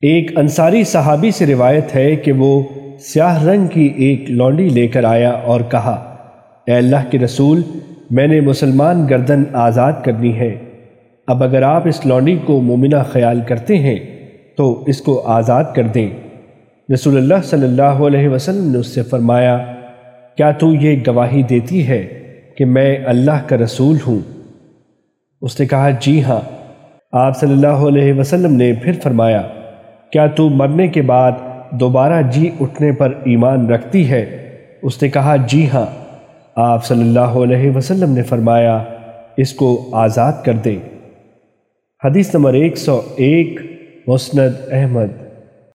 ایک انصاری صحابی سے روایت ہے کہ وہ سیاہ رنگ کی ایک لونڈی لے کر آیا اور کہا، اے اللہ کے رسول، میں نے مسلمان گردن آزاد کرنی ہے۔ اب اگر آپ اس لونڈی کو مومنہ خیال کرتے ہیں، تو اس کو آزاد کر دیں۔ رسول اللہ صلی اللہ علیہ وسلم نے اس سے فرمایا، کیا تو یہ گواہی دیتی ہے کہ میں اللہ کا رسول ہوں؟ اس نے کہا جی ہاں۔ آپ صلی اللہ علیہ وسلم نے پھر فرمایا کیا تو مرنے کے بعد دوبارہ جی اٹھنے پر ایمان رکھتی ہے؟ اس نے کہا جی ہاں۔ آپ صلی اللہ علیہ وسلم نے فرمایا، اس کو آزاد کر دیں۔ حدیث نمبر ایک سو ایک، مسند احمد۔